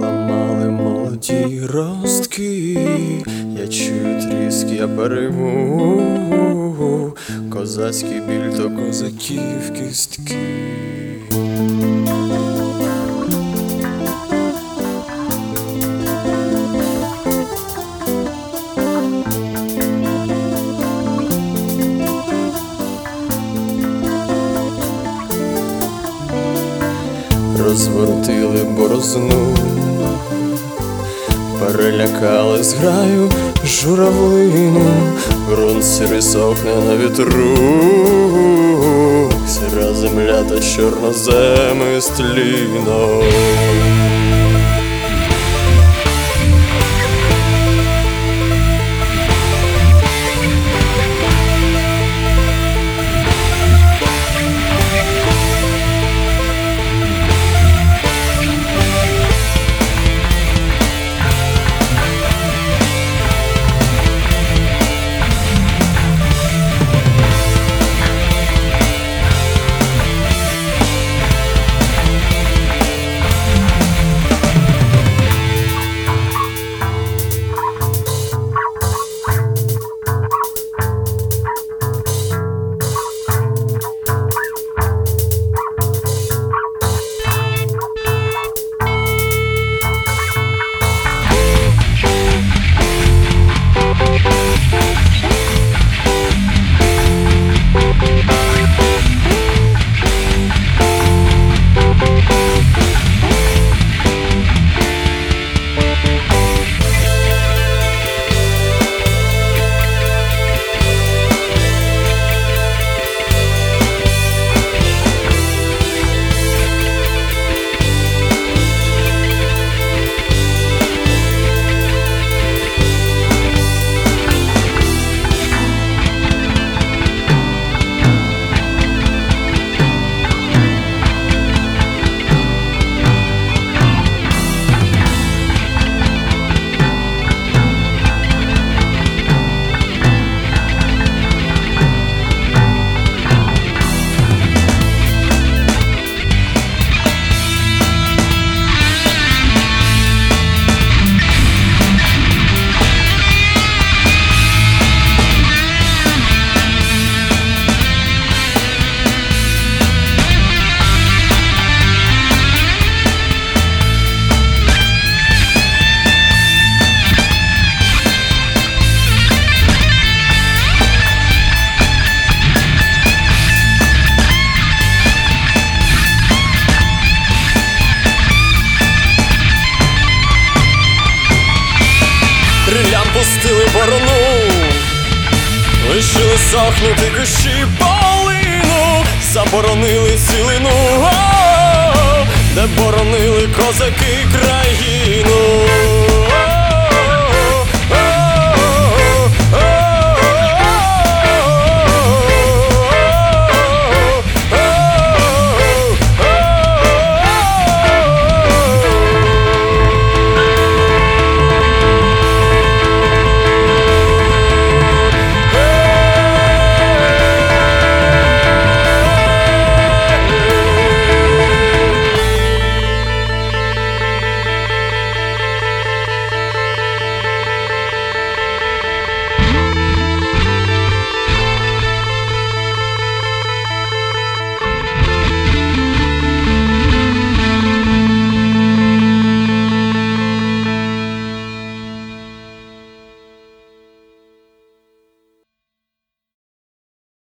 переламали молоді ростки, я чую тріск, я перейму, козацький біль то козаків кістки. Розворотили борозну, перелякали зграю журавлину, Грунт сірий сохне на вітру, сіра земля та чорноземи пустили борону, лишили сохнути кущі полину, заборонили цілину, де боронили козаки країну.